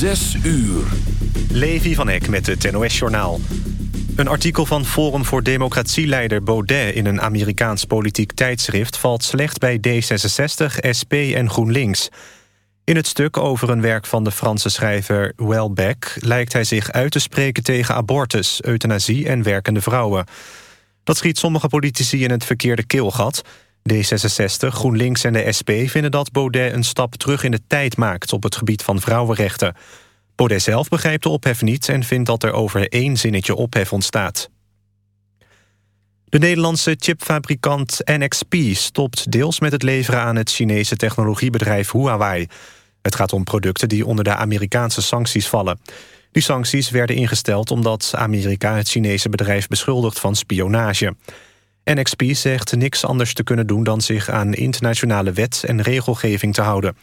Zes uur. Levi van Eck met het NOS-journaal. Een artikel van Forum voor Democratieleider Baudet... in een Amerikaans politiek tijdschrift... valt slecht bij D66, SP en GroenLinks. In het stuk over een werk van de Franse schrijver Welbeck... lijkt hij zich uit te spreken tegen abortus, euthanasie en werkende vrouwen. Dat schiet sommige politici in het verkeerde keelgat... D66, GroenLinks en de SP vinden dat Baudet een stap terug in de tijd maakt op het gebied van vrouwenrechten. Baudet zelf begrijpt de ophef niet en vindt dat er over één zinnetje ophef ontstaat. De Nederlandse chipfabrikant NXP stopt deels met het leveren aan het Chinese technologiebedrijf Huawei. Het gaat om producten die onder de Amerikaanse sancties vallen. Die sancties werden ingesteld omdat Amerika het Chinese bedrijf beschuldigt van spionage. NXP zegt niks anders te kunnen doen dan zich aan internationale wet en regelgeving te houden.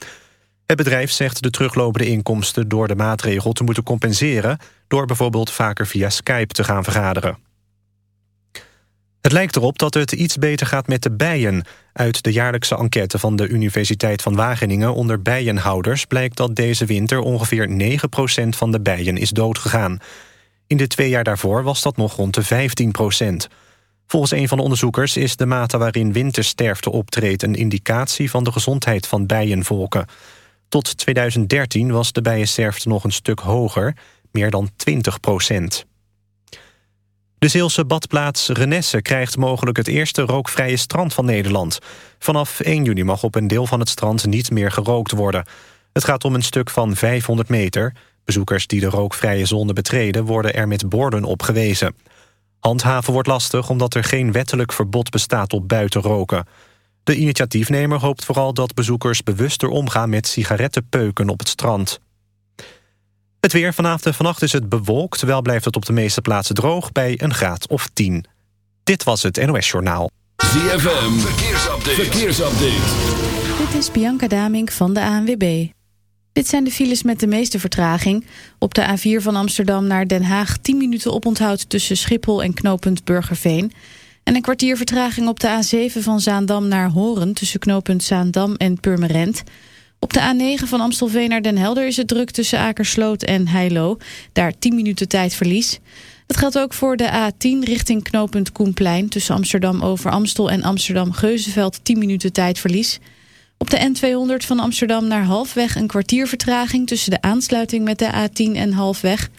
Het bedrijf zegt de teruglopende inkomsten door de maatregel te moeten compenseren... door bijvoorbeeld vaker via Skype te gaan vergaderen. Het lijkt erop dat het iets beter gaat met de bijen. Uit de jaarlijkse enquête van de Universiteit van Wageningen onder bijenhouders... blijkt dat deze winter ongeveer 9% van de bijen is doodgegaan. In de twee jaar daarvoor was dat nog rond de 15 Volgens een van de onderzoekers is de mate waarin wintersterfte optreedt... een indicatie van de gezondheid van bijenvolken. Tot 2013 was de bijensterfte nog een stuk hoger, meer dan 20 procent. De Zeelse badplaats Renesse krijgt mogelijk het eerste rookvrije strand van Nederland. Vanaf 1 juni mag op een deel van het strand niet meer gerookt worden. Het gaat om een stuk van 500 meter. Bezoekers die de rookvrije zone betreden worden er met borden op gewezen. Handhaven wordt lastig omdat er geen wettelijk verbod bestaat op buitenroken. De initiatiefnemer hoopt vooral dat bezoekers bewuster omgaan met sigarettenpeuken op het strand. Het weer vanavond en vannacht is het bewolkt, wel blijft het op de meeste plaatsen droog bij een graad of 10. Dit was het NOS Journaal. ZFM, verkeersupdate. verkeersupdate. Dit is Bianca Damink van de ANWB. Dit zijn de files met de meeste vertraging. Op de A4 van Amsterdam naar Den Haag 10 minuten oponthoud tussen Schiphol en knooppunt Burgerveen. En een kwartier vertraging op de A7 van Zaandam naar Horen tussen knooppunt Zaandam en Purmerend. Op de A9 van Amstelveen naar Den Helder is het druk tussen Akersloot en Heilo. Daar 10 minuten tijdverlies. Dat geldt ook voor de A10 richting knooppunt Koenplein... tussen Amsterdam over Amstel en Amsterdam-Geuzenveld 10 minuten tijdverlies... Op de N200 van Amsterdam naar Halfweg een kwartier vertraging... tussen de aansluiting met de A10 en Halfweg.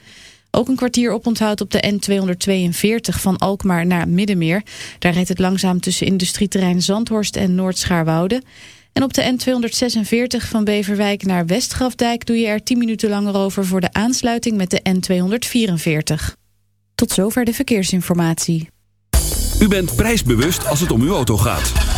Ook een kwartier oponthoud op de N242 van Alkmaar naar Middenmeer. Daar rijdt het langzaam tussen industrieterrein Zandhorst en Noord-Schaarwoude. En op de N246 van Beverwijk naar Westgrafdijk... doe je er 10 minuten langer over voor de aansluiting met de N244. Tot zover de verkeersinformatie. U bent prijsbewust als het om uw auto gaat.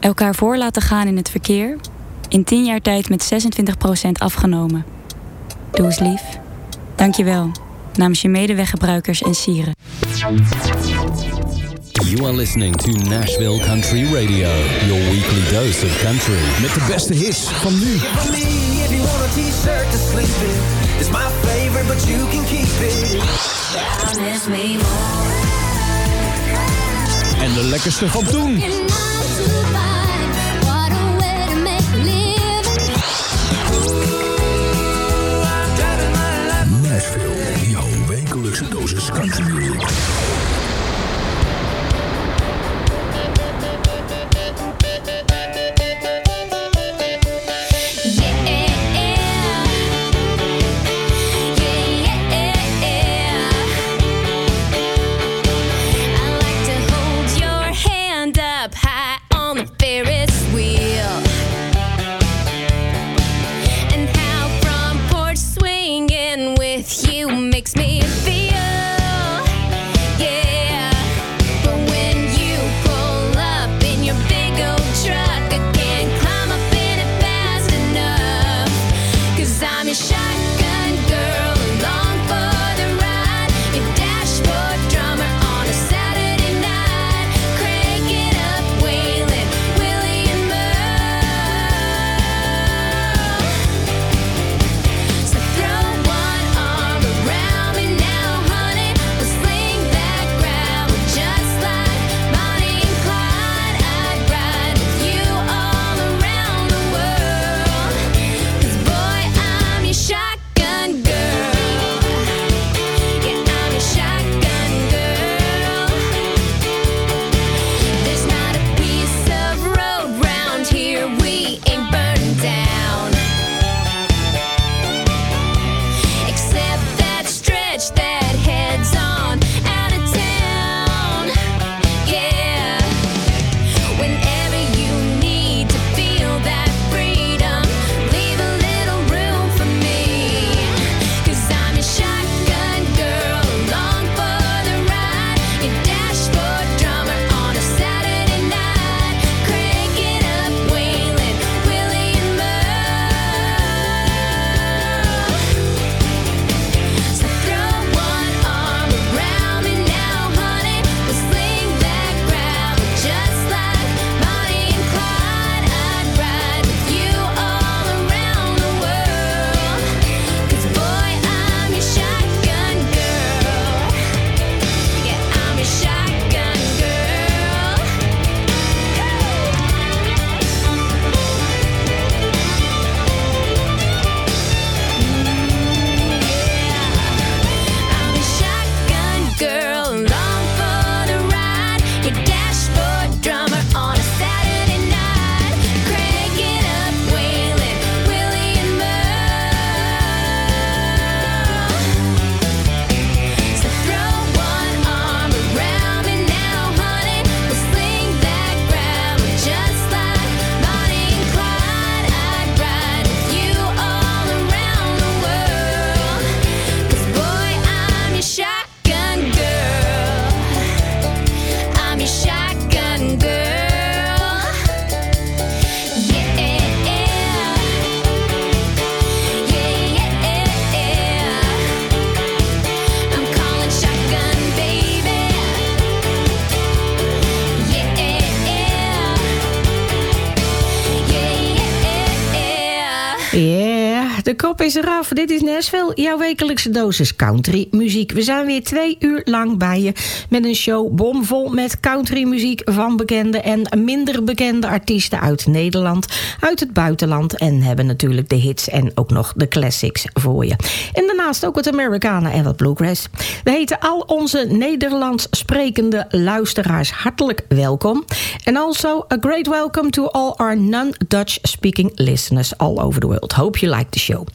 Elkaar voor laten gaan in het verkeer. In 10 jaar tijd met 26% afgenomen. Doe eens lief. Dank je wel. Namens je medeweggebruikers en sieren. You are listening to Nashville Country Radio. Your weekly dose of country. Met de beste hits van nu. It's my favorite, but you can keep it. me more. En de lekkerste van toen. Eraf. Dit is Nashville, jouw wekelijkse dosis country muziek. We zijn weer twee uur lang bij je met een show bomvol met country muziek van bekende en minder bekende artiesten uit Nederland, uit het buitenland en hebben natuurlijk de hits en ook nog de classics voor je. En daarnaast ook wat Americana en wat bluegrass. We heten al onze Nederlands sprekende luisteraars hartelijk welkom. And also a great welcome to all our non-Dutch speaking listeners all over the world. Hope you like the show.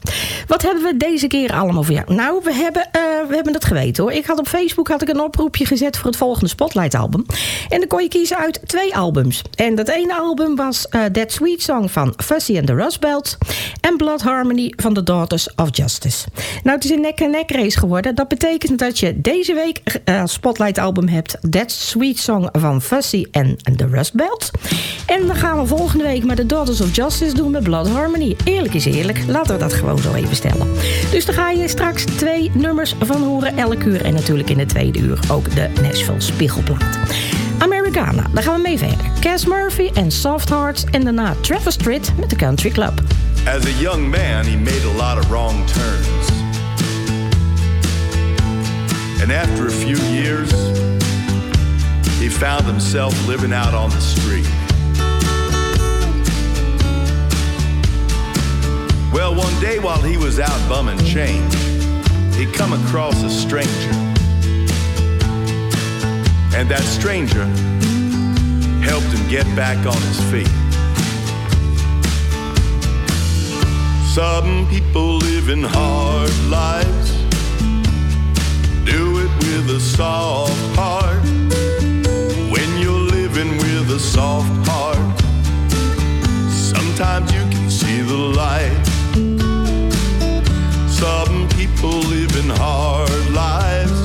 Wat hebben we deze keer allemaal voor jou? Nou, we hebben, eh, we hebben het geweten hoor. Ik had op Facebook had ik een oproepje gezet voor het volgende Spotlight album. En dan kon je kiezen uit twee albums. En dat ene album was eh, That Sweet Song van Fuzzy and the Rust Belts. En Blood Harmony van The Daughters of Justice. Nou, het is een nek-en-nek race geworden. Dat betekent dat je deze week als Spotlight album hebt. That Sweet Song van Fuzzy and the Rust Belts. En dan gaan we volgende week met The Daughters of Justice doen met Blood Harmony. Eerlijk is eerlijk. Laten we dat gewoon zo even stellen. Dus dan ga je straks twee nummers van horen elk uur. En natuurlijk in de tweede uur ook de Nashville Spiegelplaat. Americana, daar gaan we mee verder. Cass Murphy en Soft Hearts. En daarna Travis Tritt met de Country Club. As a young man, he made a lot of wrong turns. And after a few years, he found himself living out on the street. Well, one day while he was out bumming change, he come across a stranger. And that stranger helped him get back on his feet. Some people live in hard lives, do it with a soft heart. When you're living with a soft heart, sometimes you can see the light. Some people living hard lives,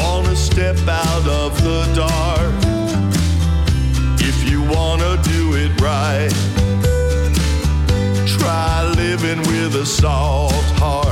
wanna step out of the dark. If you wanna do it right, try living with a soft heart.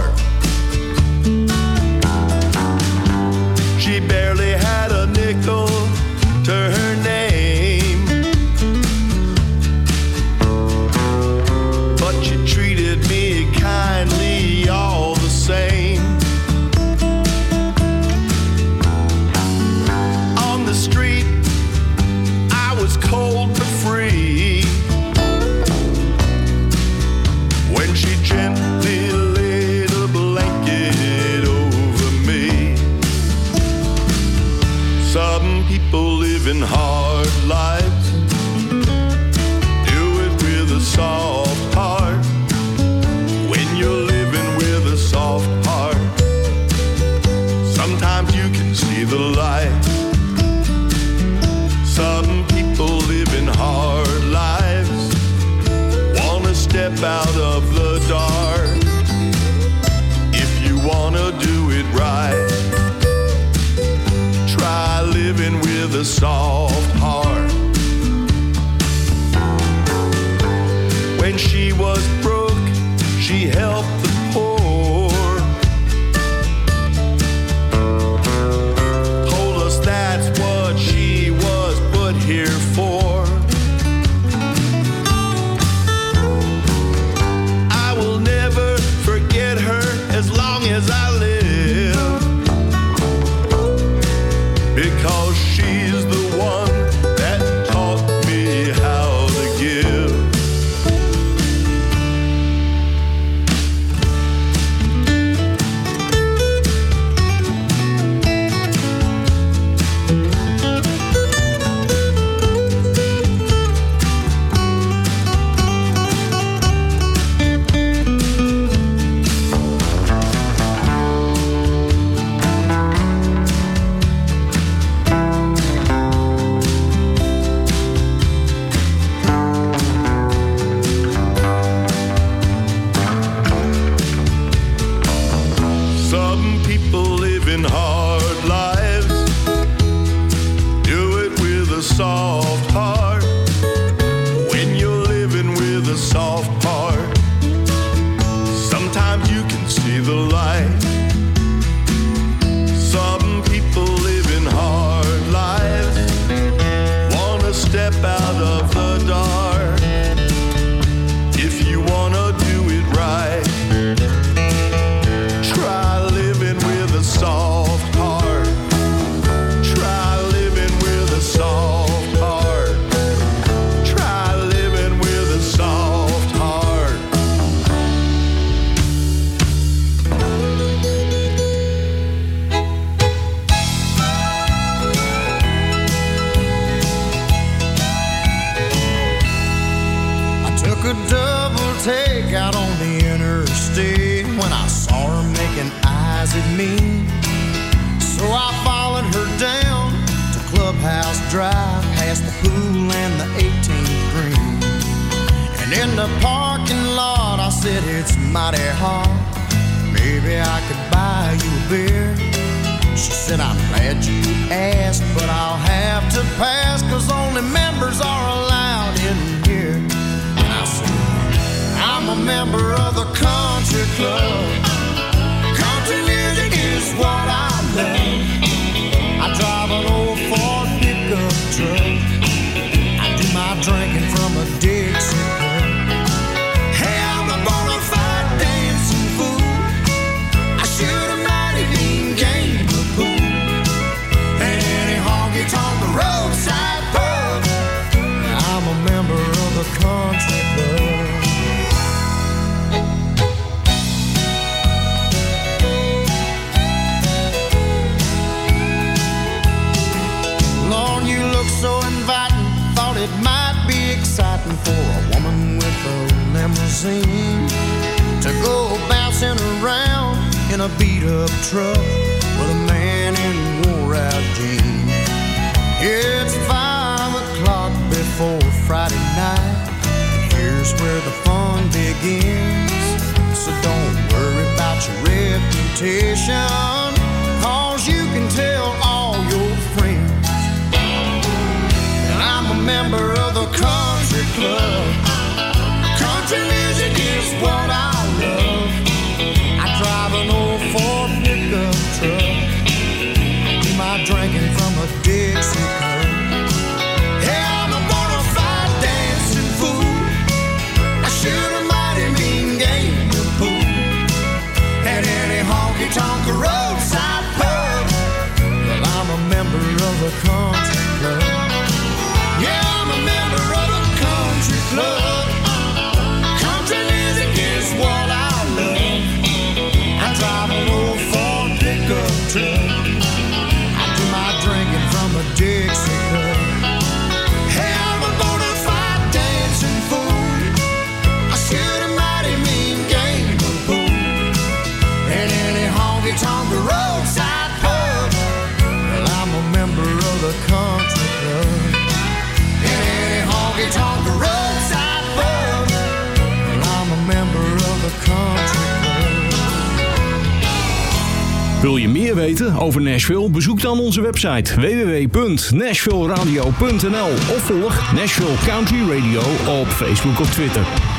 beat-up truck with a man in wore-out jeans. It's five o'clock before Friday night, and here's where the fun begins. So don't worry about your reputation, cause you can tell all your friends. And I'm a member of the country club. Country music is what I come. over Nashville? Bezoek dan onze website www.nashvilleradio.nl of volg Nashville Country Radio op Facebook of Twitter.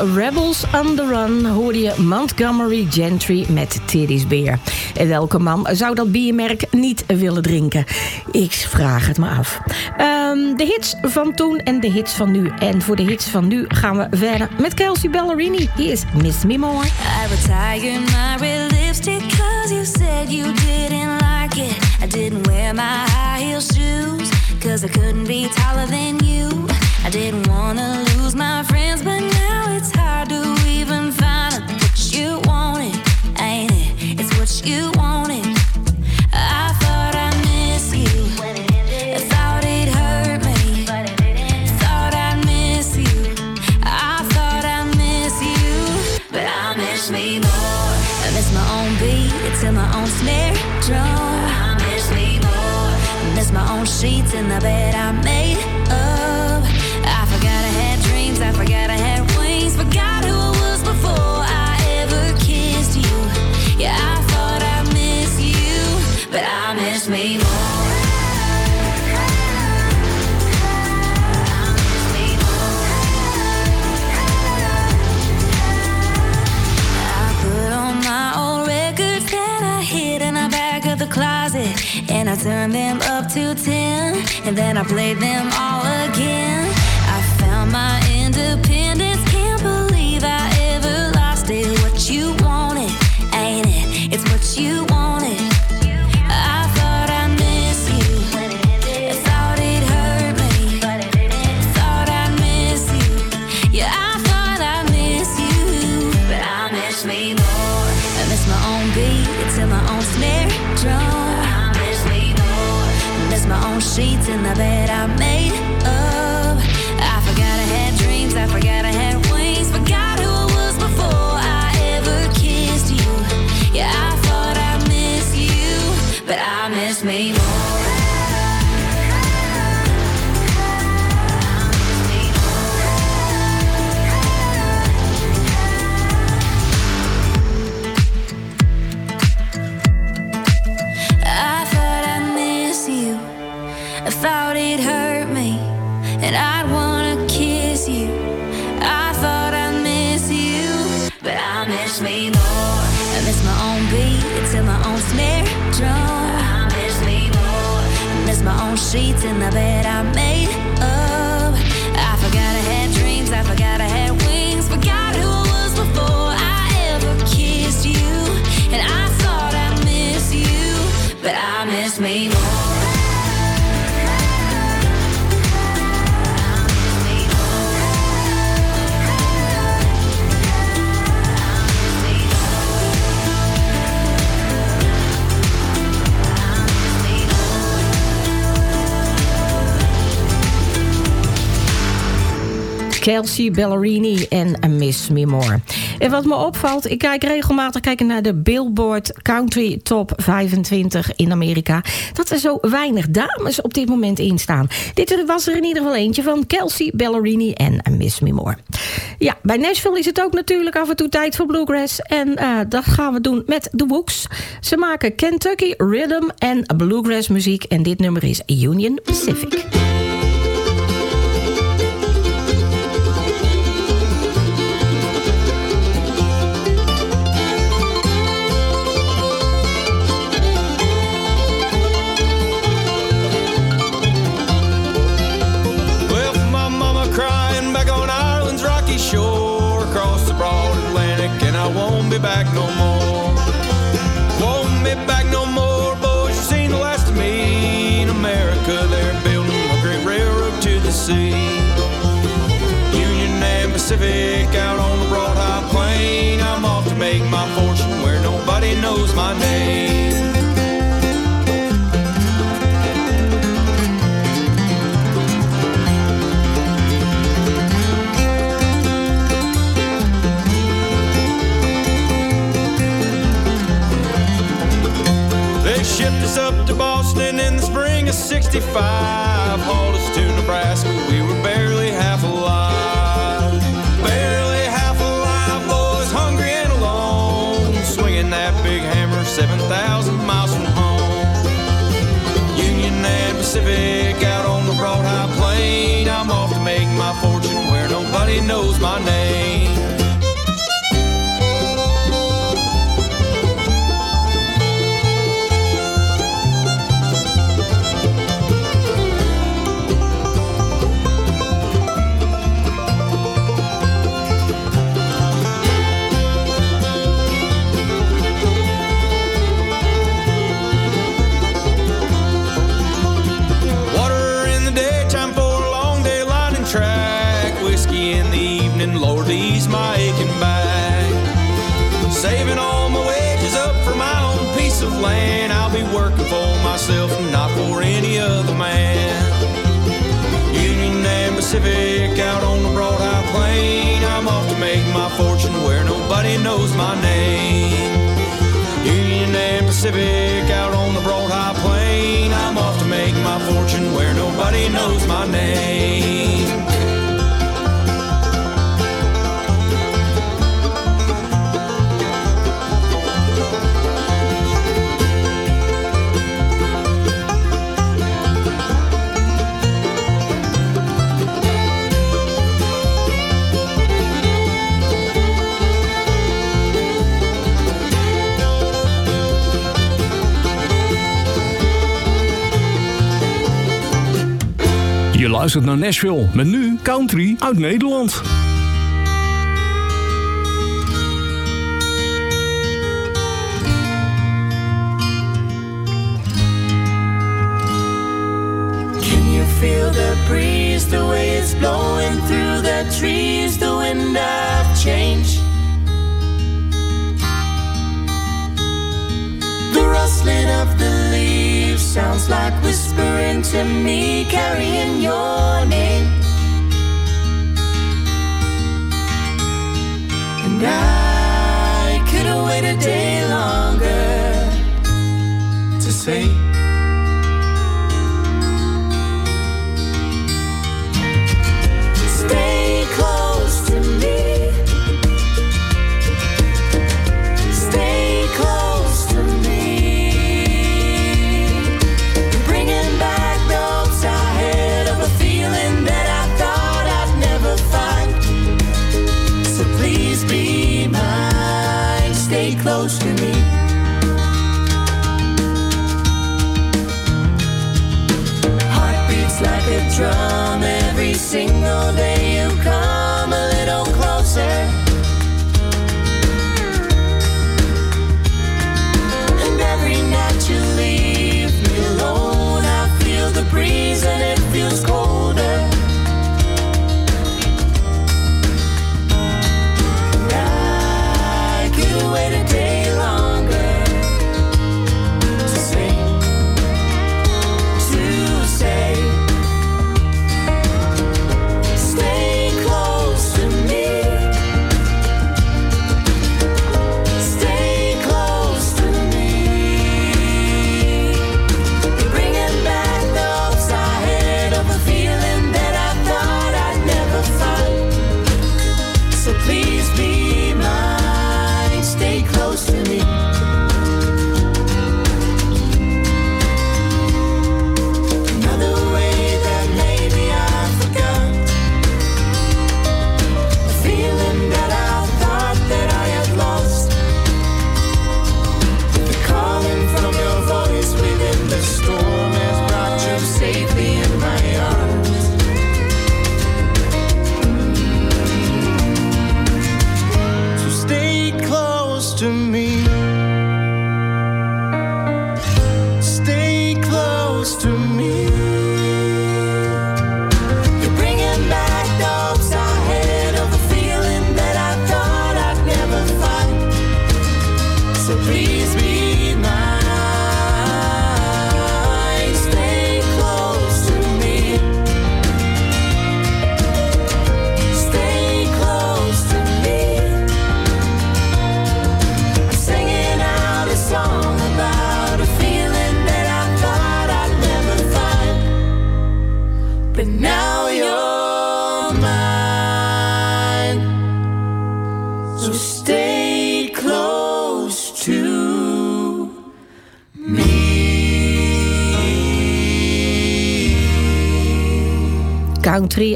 Rebels on the Run hoorde je Montgomery Gentry met Teddy's Beer. Welke man zou dat biermerk niet willen drinken? Ik vraag het me af. Ehm, de hits van toen en de hits van nu. En voor de hits van nu gaan we verder met Kelsey Ballerini. Hier is Miss Me More. I retired my red lipstick cause you said you didn't like it. I didn't wear my high heel shoes cause I couldn't be taller than you. I didn't wanna lose my friends, but now it's hard to even find out what you wanted, ain't it? It's what you wanted. I thought I miss you. I thought it hurt me. Thought I miss you. I thought I miss you, but I miss me more. I miss my own beat to my own snare drum. I miss me more. I miss my own sheets in the bed I made I turned them up to 10. And then I played them all again. Kelsey Ballerini en Miss Me More. En wat me opvalt, ik kijk regelmatig kijken naar de Billboard Country Top 25 in Amerika. Dat er zo weinig dames op dit moment in staan. Dit was er in ieder geval eentje van Kelsey Ballerini en Miss Me More. Ja, bij Nashville is het ook natuurlijk af en toe tijd voor bluegrass. En eh, dat gaan we doen met The Wooks. Ze maken Kentucky Rhythm en bluegrass muziek. En dit nummer is Union Pacific. Pacific out on the broad high plain. I'm off to make my fortune where nobody knows my name. They shipped us up to Boston in the spring of 65. Hauled us to Nebraska, we Pacific out on the broad high plain. I'm off to make my fortune where nobody knows my name. Union and Pacific out on the broad high plain. I'm off to make my fortune where nobody knows my name. Luistert naar Nashville met nu country uit Nederland. Can you feel the breeze, the way it's blowing through the trees, the wind of change? Sounds like whispering to me, carrying your name. And I couldn't wait a day longer to say. Drum every single day you come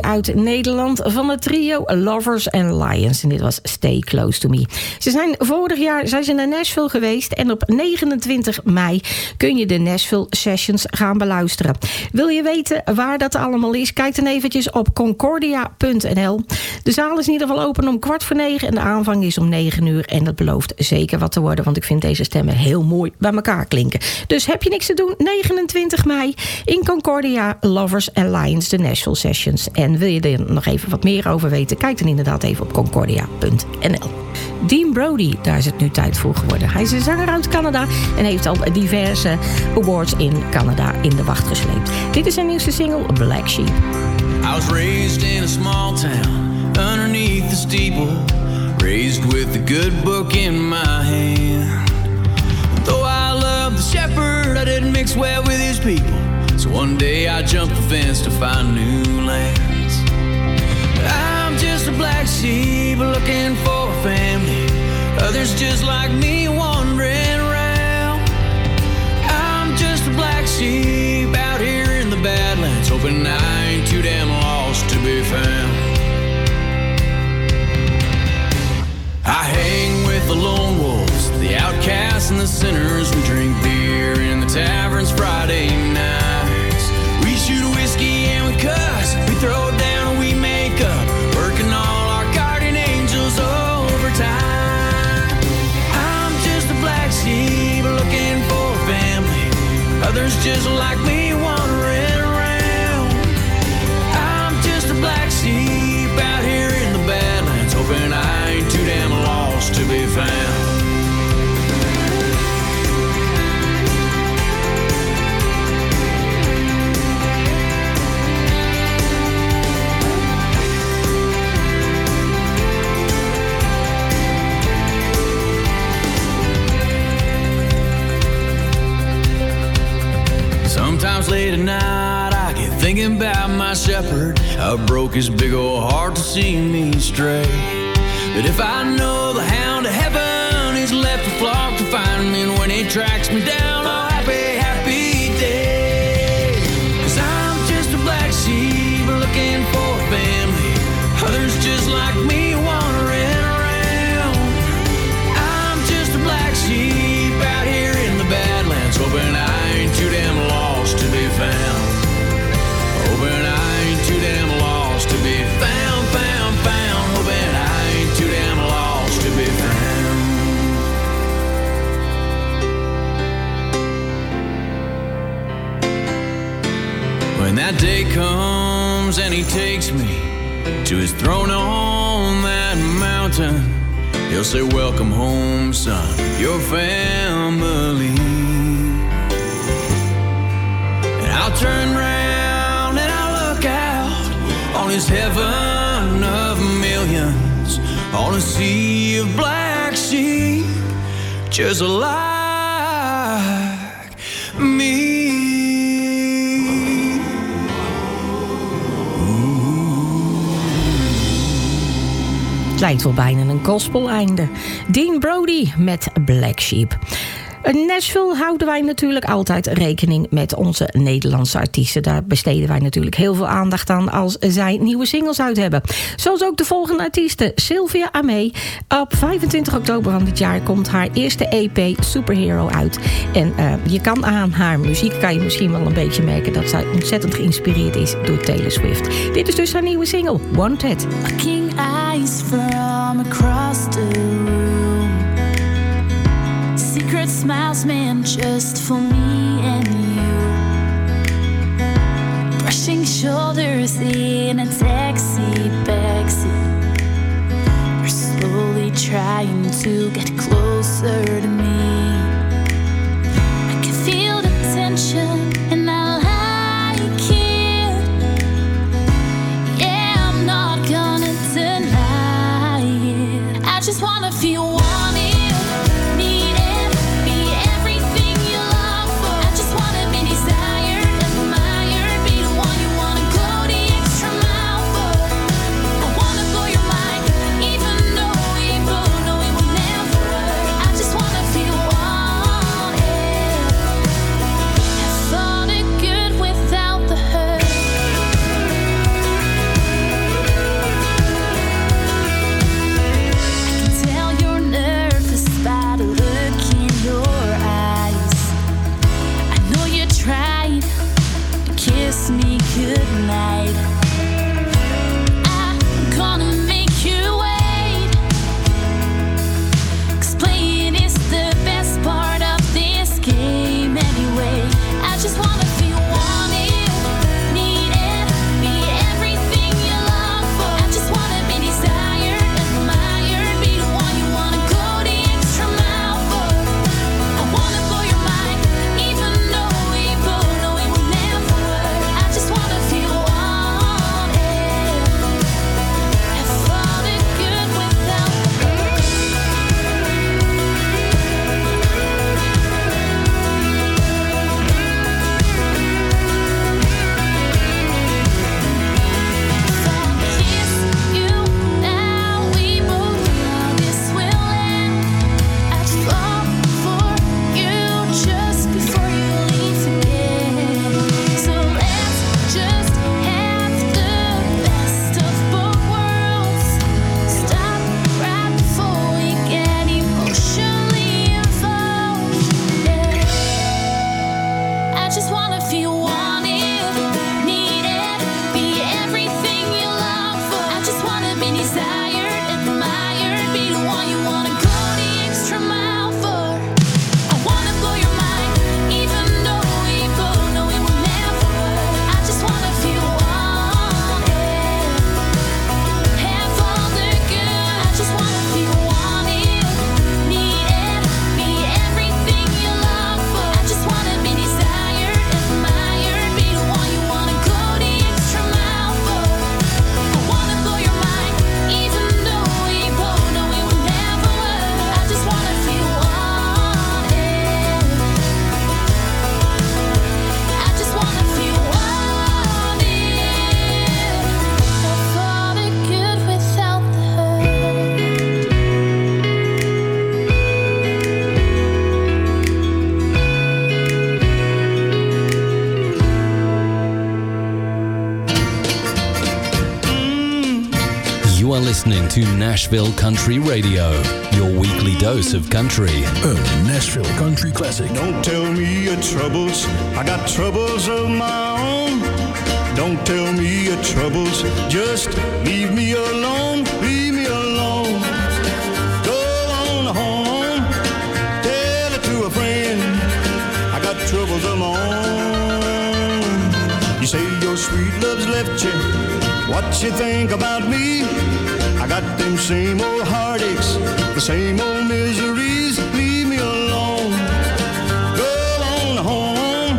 Uit Nederland van het trio Lovers and Lions. En dit was Stay Close to Me. Ze zijn vorig jaar zijn ze naar Nashville geweest. En op 29 mei kun je de Nashville Sessions gaan beluisteren. Wil je weten waar dat allemaal is? Kijk dan eventjes op concordia.nl. De zaal is in ieder geval open om kwart voor negen. En de aanvang is om negen uur. En dat belooft zeker wat te worden. Want ik vind deze stemmen heel mooi bij elkaar klinken. Dus heb je niks te doen? 29 mei in Concordia Lovers and Lions, de Nashville Sessions. En wil je er nog even wat meer over weten? Kijk dan inderdaad even op concordia.nl. Dean Brody, daar is het nu tijd voor geworden. Hij is een zanger uit Canada en heeft al diverse awards in Canada in de wacht gesleept. Dit is zijn nieuwste single, Black Sheep. I was raised in a small town underneath the steeple, raised with the good book in my hand. Though I love the shepherd, I didn't mix well with his people. So one day I jumped the fence to find new lands. I'm just a black sheep looking for a family. Others just like me wandering around. I'm just a black sheep out here in the Badlands, hoping I ain't too damn lost to be found. I hang just like me thinking about my shepherd. How broke his big old heart to see me stray. But if I know the hound of heaven is left a flock to find me, and when he tracks me down, oh happy, happy day. Cause I'm just a black sheep looking for a family. Others just like me that day comes and he takes me to his throne on that mountain, he'll say, Welcome home, son, your family. And I'll turn round and I'll look out on his heaven of millions, on a sea of black sheep, just like me. Lijkt wel bijna een gospel-einde. Dean Brody met Black Sheep. In Nashville houden wij natuurlijk altijd rekening met onze Nederlandse artiesten. Daar besteden wij natuurlijk heel veel aandacht aan als zij nieuwe singles uit hebben. Zoals ook de volgende artiesten, Sylvia Amee. Op 25 oktober van dit jaar komt haar eerste EP Superhero uit. En eh, je kan aan haar muziek, kan je misschien wel een beetje merken... dat zij ontzettend geïnspireerd is door Taylor Swift. Dit is dus haar nieuwe single, Wanted. Looking eyes from across the room. Secret smiles, man, just for me and you. Brushing shoulders in a taxi backseat. You're slowly trying to get closer to me. I can feel the tension, me goodnight. Nashville Country Radio, your weekly dose of country. Een Nashville Country Classic. Don't tell me your troubles. I got troubles of my own. Don't tell me your troubles. Just leave me alone. Leave me alone. Go on home. Tell it to a friend. I got troubles of my own. You say your sweet love's left you. What you think about me? I got them same old heartaches, the same old miseries. Leave me alone. Go on home.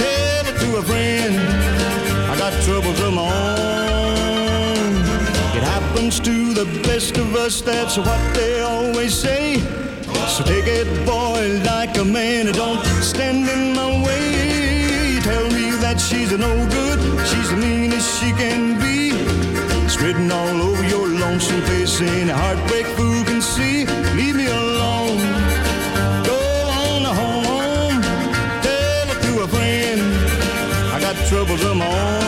Tell it to a friend. I got troubles of my own. It happens to the best of us, that's what they always say. So take it, boy, like a man. Don't stand in my way. Tell me that she's no good, she's the meanest she can be. Written all over your lonesome face, a heartbreak fool can see. Leave me alone. Go on home. Tell it to a friend. I got troubles of my own.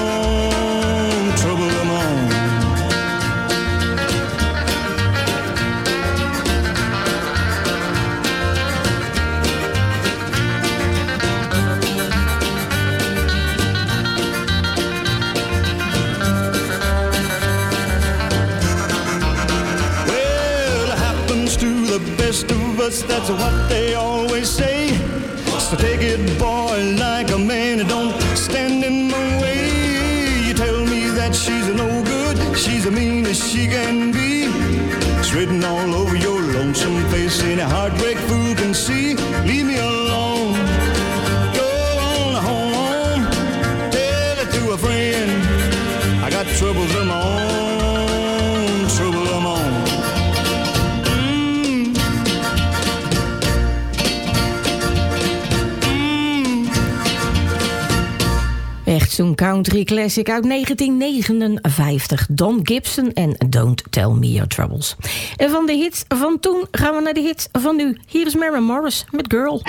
What they always say. So take it, boy, like a man, and don't stand in my way. You tell me that she's no good, she's the meanest she can be. It's written all over Zo'n country classic uit 1959. Don Gibson en Don't Tell Me Your Troubles. En van de hits van toen gaan we naar de hits van nu. Hier is Mary Morris met Girl.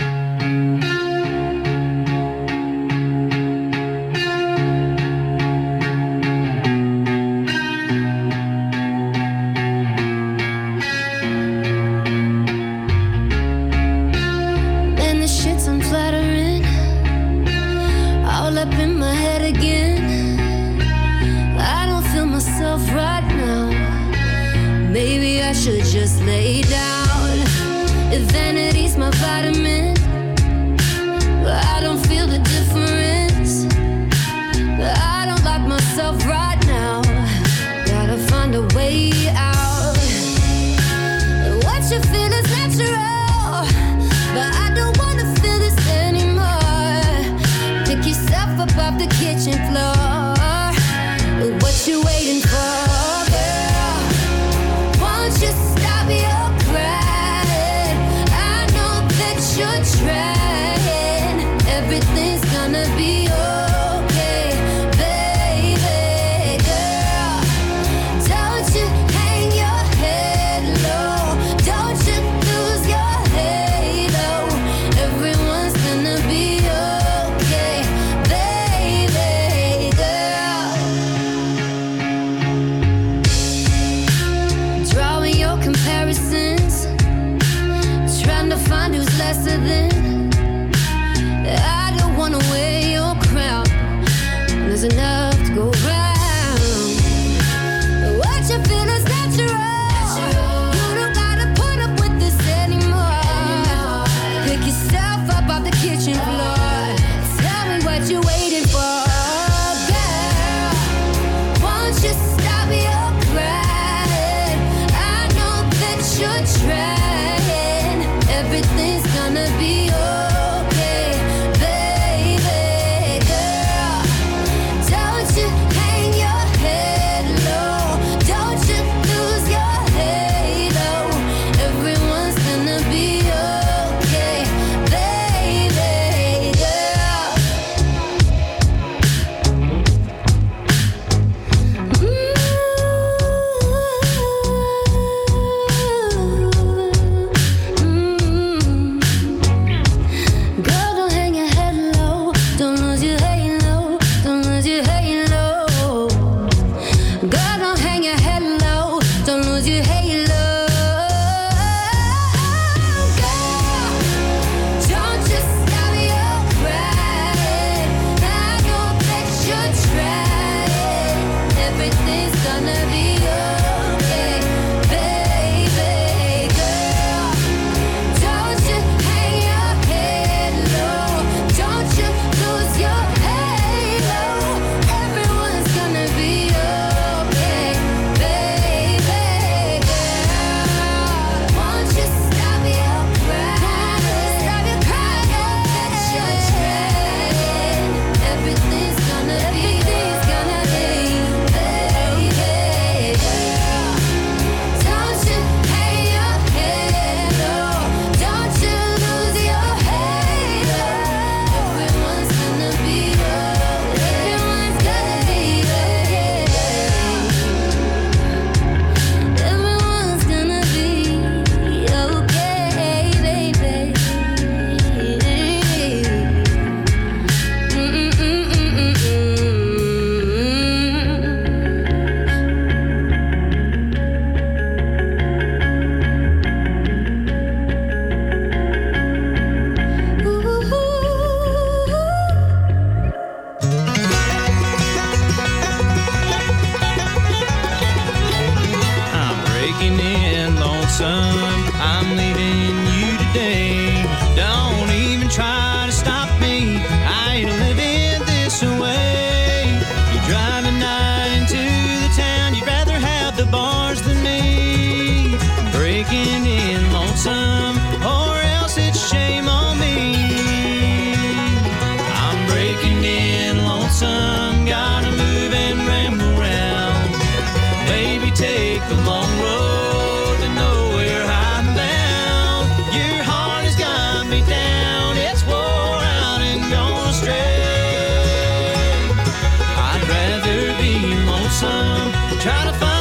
Trying to find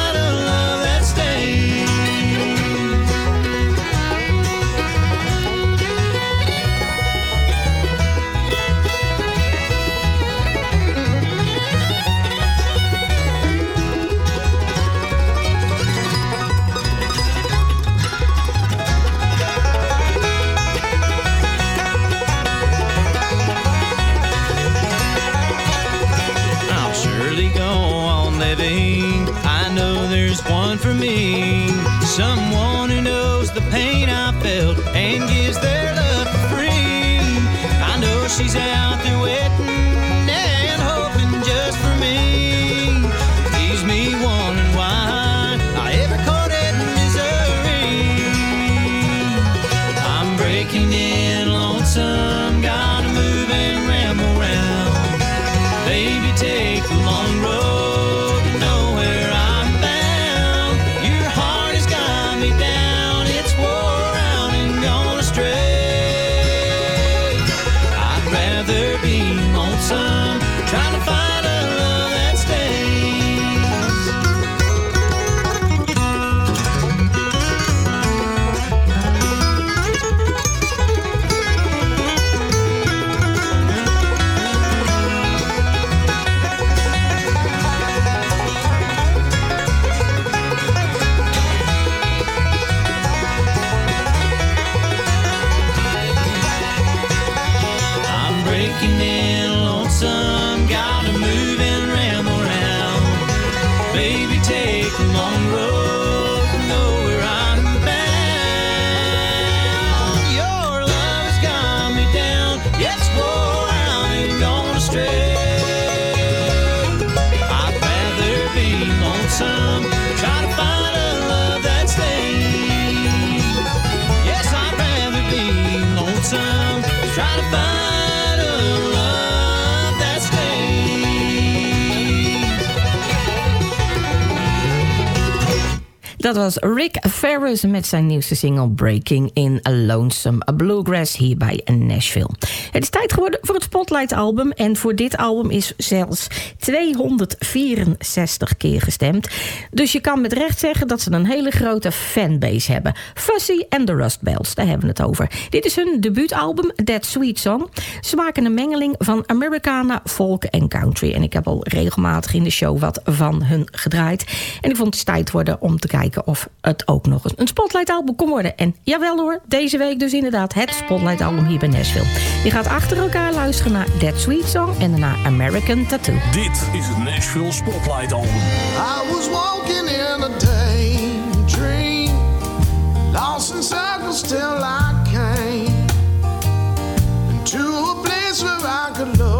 for me. Someone who knows the pain I felt and gives their love for free. I know she's out the. Dat was Rick Ferris met zijn nieuwste single Breaking in a Lonesome Bluegrass hier bij Nashville. Het is tijd geworden voor het Spotlight album en voor dit album is zelfs 264 keer gestemd. Dus je kan met recht zeggen dat ze een hele grote fanbase hebben. Fuzzy and the Rust Bells, daar hebben we het over. Dit is hun debuutalbum That Sweet Song. Ze maken een mengeling van Americana, folk en country. En ik heb al regelmatig in de show wat van hun gedraaid. En ik vond het tijd worden om te kijken of het ook nog eens een Spotlight album kon worden. En jawel hoor, deze week dus inderdaad het Spotlight album hier bij Nashville. Je gaat achter elkaar luisteren naar That Sweet Song en daarna American Tattoo. Dit is het Nashville Spotlight album. I was walking in a daydream, lost in circles till I came to a place where I could look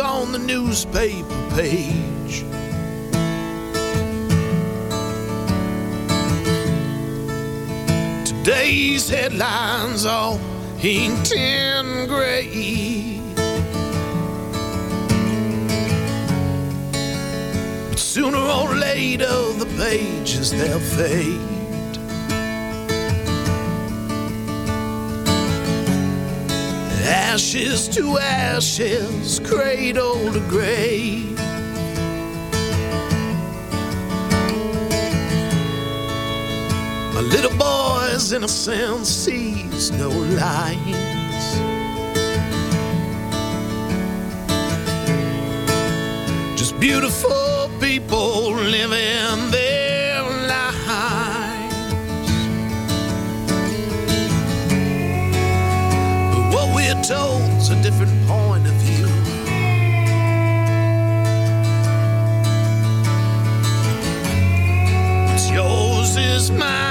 on the newspaper page. Today's headlines all inked in gray. But sooner or later, the pages they'll fade. Ashes to ashes, cradle to grave. My little boy's innocence sees no lines. Just beautiful people living what a different point of view. What's yours is mine,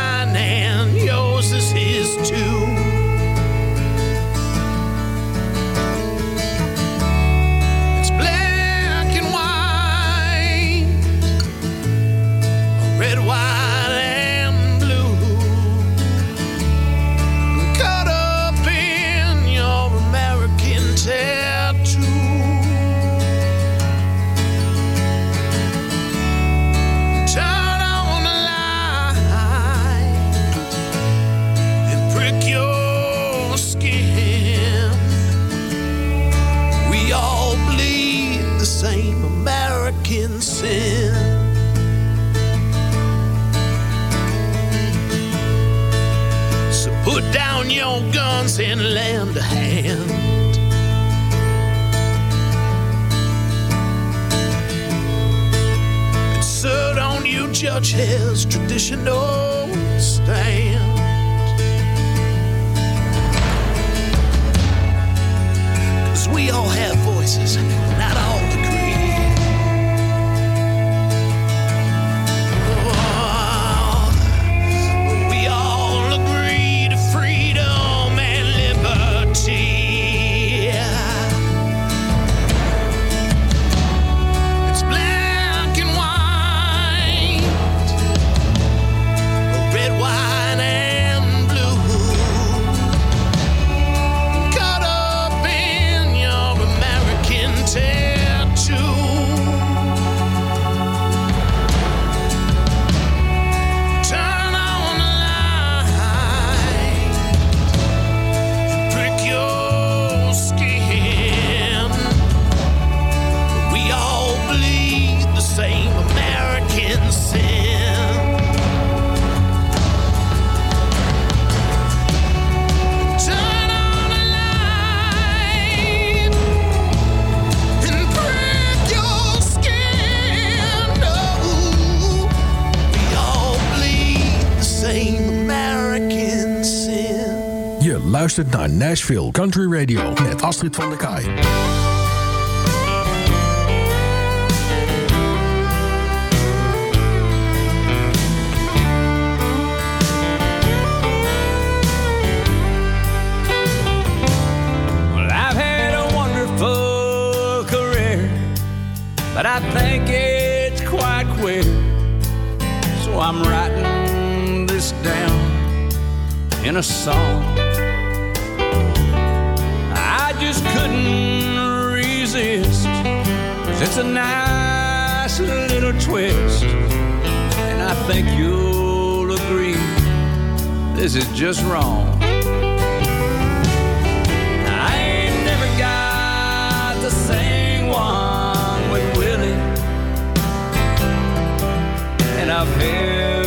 luistert naar Nashville Country Radio met Astrid van der Kaai. Well, I've had a wonderful career, but I think it's quite queer. So I'm writing this down in a song. A nice little twist. And I think you'll agree this is just wrong. I ain't never got to sing one with Willie, and I've held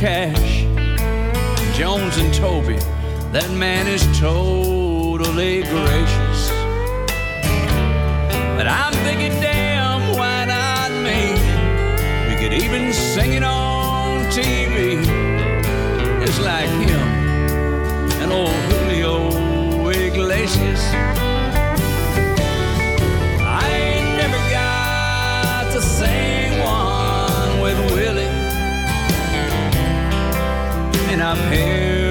cash. Jones and Toby, that man is totally gracious. But I'm thinking, damn, why not me? We could even sing it on TV. It's like him and old Julio Iglesias. up here.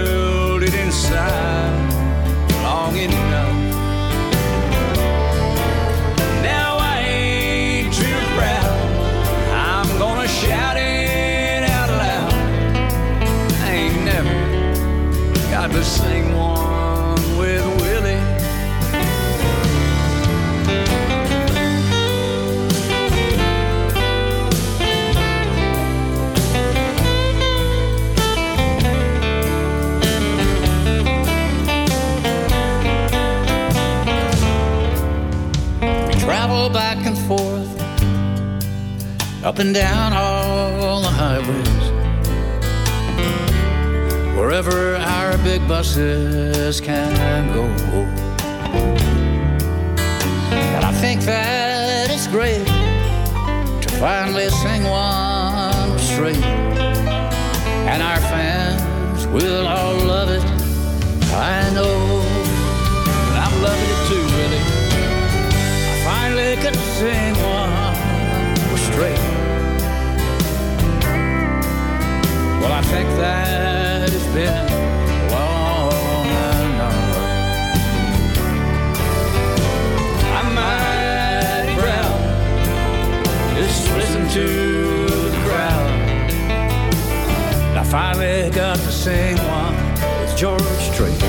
Up and down all the highways. Wherever our big buses can go. And I think that it's great to finally sing one straight. And our fans will all love it, I know. And I'm loving it too, really. I finally could sing one straight. I think that it's been long enough. I'm mighty proud. Just listen to the crowd. I finally got to sing one with George Strait.